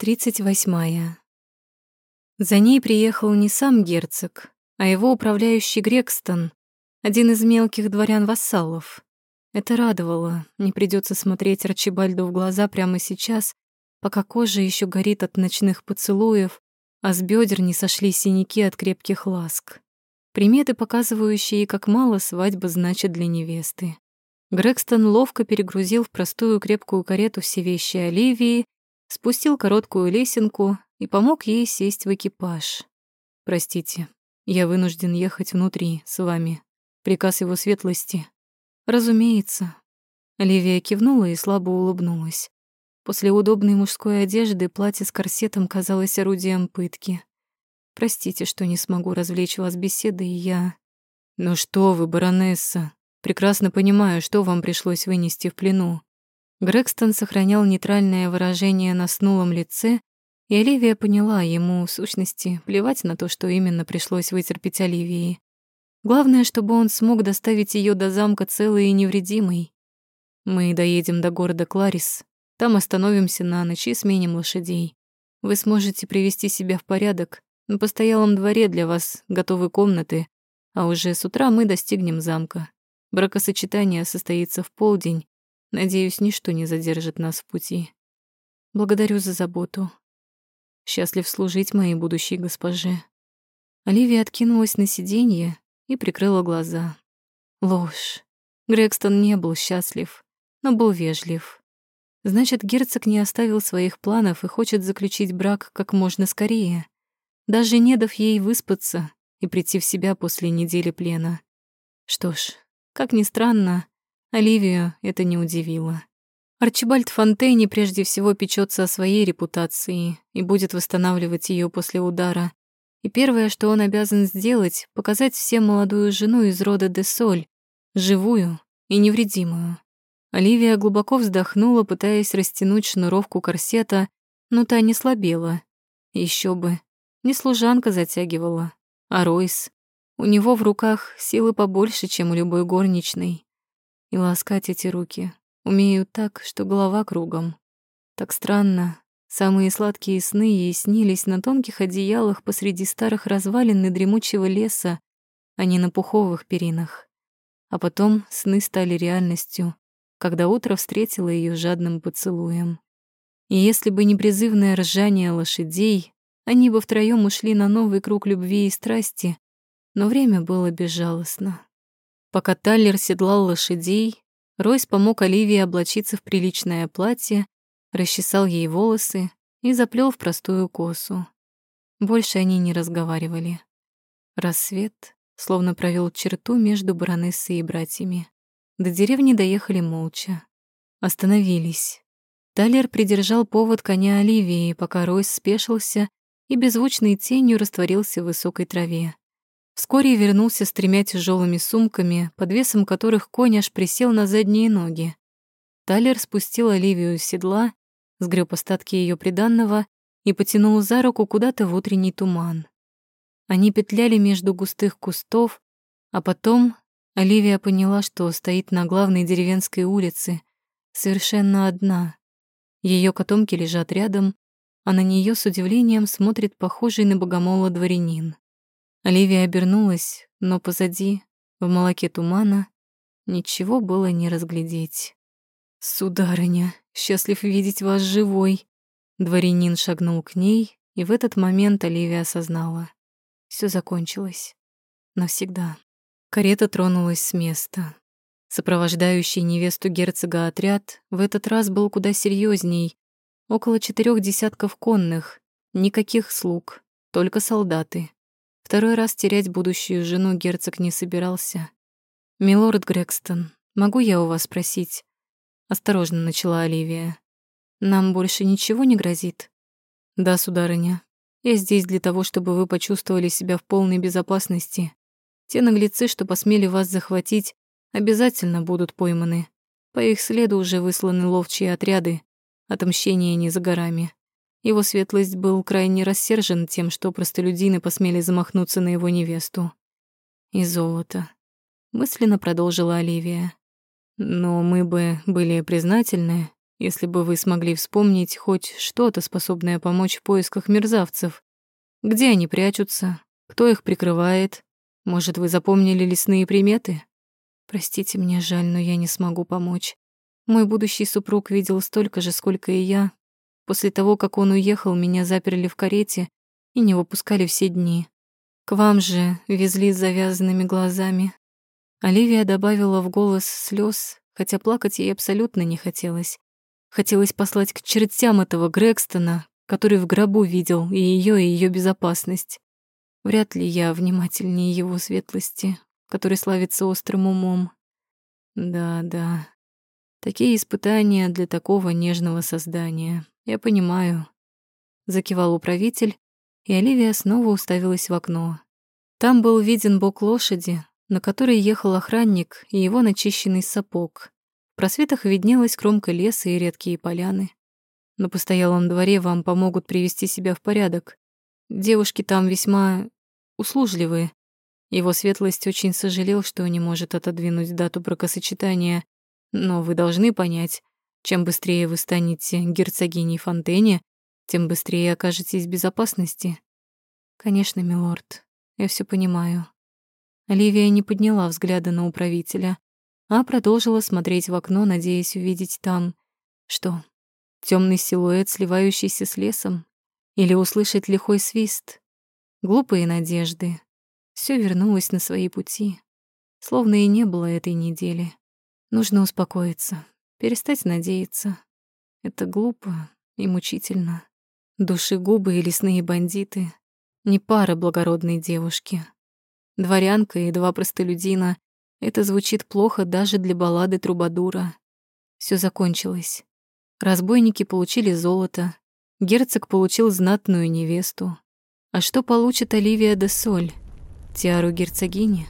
Тридцать восьмая. За ней приехал не сам герцог, а его управляющий Грекстон, один из мелких дворян-вассалов. Это радовало, не придется смотреть Арчибальду в глаза прямо сейчас, пока кожа еще горит от ночных поцелуев, а с бедер не сошли синяки от крепких ласк. Приметы, показывающие, как мало свадьба значит для невесты. Грегстон ловко перегрузил в простую крепкую карету все вещи Оливии, спустил короткую лесенку и помог ей сесть в экипаж. «Простите, я вынужден ехать внутри, с вами. Приказ его светлости». «Разумеется». Оливия кивнула и слабо улыбнулась. После удобной мужской одежды платье с корсетом казалось орудием пытки. «Простите, что не смогу развлечь вас беседой, я...» «Ну что вы, баронесса, прекрасно понимаю, что вам пришлось вынести в плену». Грегстон сохранял нейтральное выражение на снулом лице, и Оливия поняла, ему, в сущности, плевать на то, что именно пришлось вытерпеть Оливии. Главное, чтобы он смог доставить ее до замка целой и невредимой. Мы доедем до города Кларис, там остановимся на ночь и сменим лошадей. Вы сможете привести себя в порядок. На постоялом дворе для вас готовы комнаты, а уже с утра мы достигнем замка. Бракосочетание состоится в полдень. Надеюсь, ничто не задержит нас в пути. Благодарю за заботу. Счастлив служить моей будущей госпоже. Оливия откинулась на сиденье и прикрыла глаза. Ложь. Грегстон не был счастлив, но был вежлив. Значит, герцог не оставил своих планов и хочет заключить брак как можно скорее, даже не дав ей выспаться и прийти в себя после недели плена. Что ж, как ни странно, Оливию это не удивило. Арчибальд Фонтейни прежде всего печется о своей репутации и будет восстанавливать ее после удара. И первое, что он обязан сделать, показать всем молодую жену из рода де Соль, живую и невредимую. Оливия глубоко вздохнула, пытаясь растянуть шнуровку корсета, но та не слабела. Еще бы. Не служанка затягивала, а Ройс. У него в руках силы побольше, чем у любой горничной. И ласкать эти руки Умею так, что голова кругом. Так странно. Самые сладкие сны ей снились на тонких одеялах посреди старых развалин и дремучего леса, а не на пуховых перинах. А потом сны стали реальностью, когда утро встретило ее жадным поцелуем. И если бы не призывное ржание лошадей, они бы втроём ушли на новый круг любви и страсти, но время было безжалостно. Пока Таллер седлал лошадей, Ройс помог Оливии облачиться в приличное платье, расчесал ей волосы и заплел в простую косу. Больше они не разговаривали. Рассвет словно провел черту между баронессой и братьями. До деревни доехали молча. Остановились. Талер придержал повод коня Оливии, пока Ройс спешился и беззвучной тенью растворился в высокой траве. Вскоре вернулся с тремя тяжелыми сумками, под весом которых конь аж присел на задние ноги. Талер спустил Оливию с седла, сгреб остатки ее приданного и потянул за руку куда-то в утренний туман. Они петляли между густых кустов, а потом Оливия поняла, что стоит на главной деревенской улице, совершенно одна. Ее котомки лежат рядом, а на нее с удивлением смотрит похожий на богомола дворянин. Оливия обернулась, но позади, в молоке тумана, ничего было не разглядеть. «Сударыня, счастлив видеть вас живой!» Дворянин шагнул к ней, и в этот момент Оливия осознала. Все закончилось. Навсегда. Карета тронулась с места. Сопровождающий невесту герцога отряд в этот раз был куда серьезней. Около четырех десятков конных, никаких слуг, только солдаты. Второй раз терять будущую жену герцог не собирался. «Милорд Грегстон, могу я у вас спросить?» Осторожно начала Оливия. «Нам больше ничего не грозит?» «Да, сударыня. Я здесь для того, чтобы вы почувствовали себя в полной безопасности. Те наглецы, что посмели вас захватить, обязательно будут пойманы. По их следу уже высланы ловчие отряды. Отомщение не за горами. Его светлость был крайне рассержен тем, что простолюдины посмели замахнуться на его невесту. И золото. Мысленно продолжила Оливия. Но мы бы были признательны, если бы вы смогли вспомнить хоть что-то, способное помочь в поисках мерзавцев. Где они прячутся? Кто их прикрывает? Может, вы запомнили лесные приметы? Простите, мне жаль, но я не смогу помочь. Мой будущий супруг видел столько же, сколько и я. После того, как он уехал, меня заперли в карете и не выпускали все дни. К вам же везли с завязанными глазами. Оливия добавила в голос слез, хотя плакать ей абсолютно не хотелось. Хотелось послать к чертям этого Грегстона, который в гробу видел и ее, и ее безопасность. Вряд ли я внимательнее его светлости, который славится острым умом. Да, да. Такие испытания для такого нежного создания. Я понимаю. Закивал управитель, и Оливия снова уставилась в окно. Там был виден бок лошади, на которой ехал охранник и его начищенный сапог. В просветах виднелась кромка леса и редкие поляны. На постоялом дворе вам помогут привести себя в порядок. Девушки там весьма услужливые. Его светлость очень сожалел, что не может отодвинуть дату бракосочетания, но вы должны понять, чем быстрее вы станете герцогиней Фонтене, тем быстрее окажетесь в безопасности. Конечно, милорд, я все понимаю. Оливия не подняла взгляда на управителя, а продолжила смотреть в окно, надеясь увидеть там... Что? Темный силуэт, сливающийся с лесом? Или услышать лихой свист? Глупые надежды. Все вернулось на свои пути. Словно и не было этой недели. Нужно успокоиться, перестать надеяться. Это глупо и мучительно. Душегубы и лесные бандиты — не пара благородной девушки. Дворянка и два простолюдина — это звучит плохо даже для баллады Трубадура. Все закончилось. Разбойники получили золото, герцог получил знатную невесту. А что получит Оливия де Соль? Тиару герцогини?